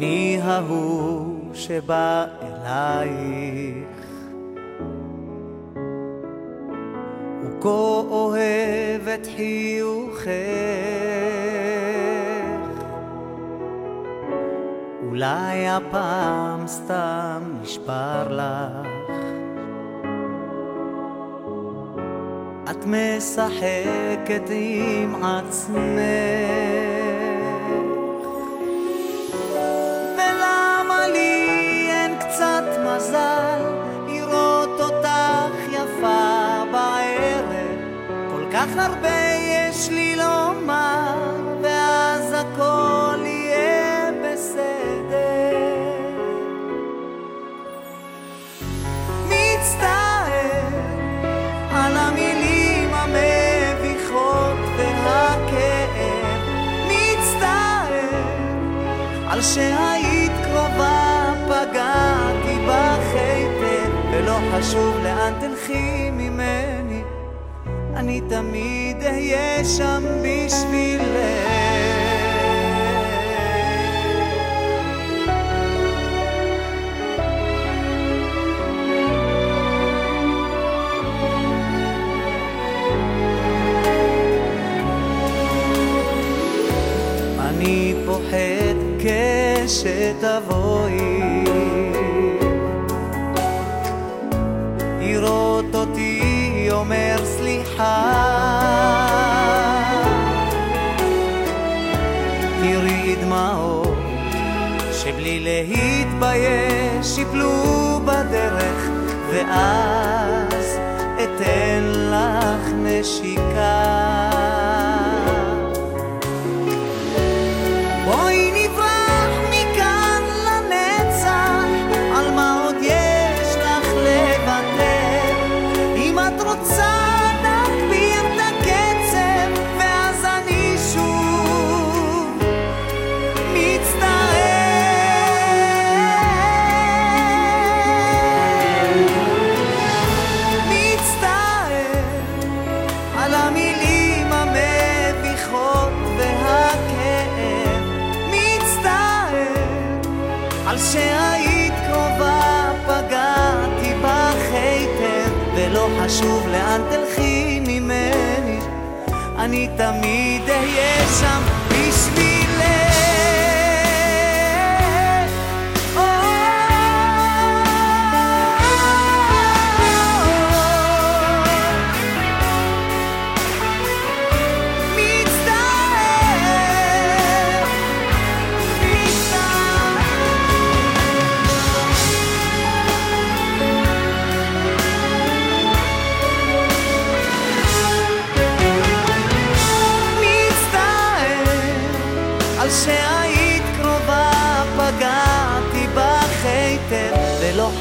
מי ההוא שבא אלייך? הוא כה אוהב את חיוכך. אולי הפעם סתם נשבר לך. את משחקת עם עצמך כך הרבה יש לי לומר ואז הכל יהיה בסדר. מצטער על המילים המביכות והכאב. מצטער על שהיית קרובה פגעתי בך היטב ולא חשוב לאן תלכי אני תמיד אהיה שם בשבילך אני פוחד כשתבואי לראות אותי אומר סליחה תראי דמעות שבלי להתבייש יפלו בדרך ואז אתן לך נשיקה. בואי על שהיית קרובה פגעתי בך היטב ולא חשוב לאן תלכי ממני. אני תמיד אהיה שם בשבילך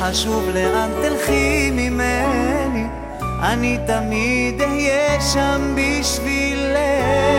חשוב לאן תלכי ממני. אני תמיד אהיה שם בשבילך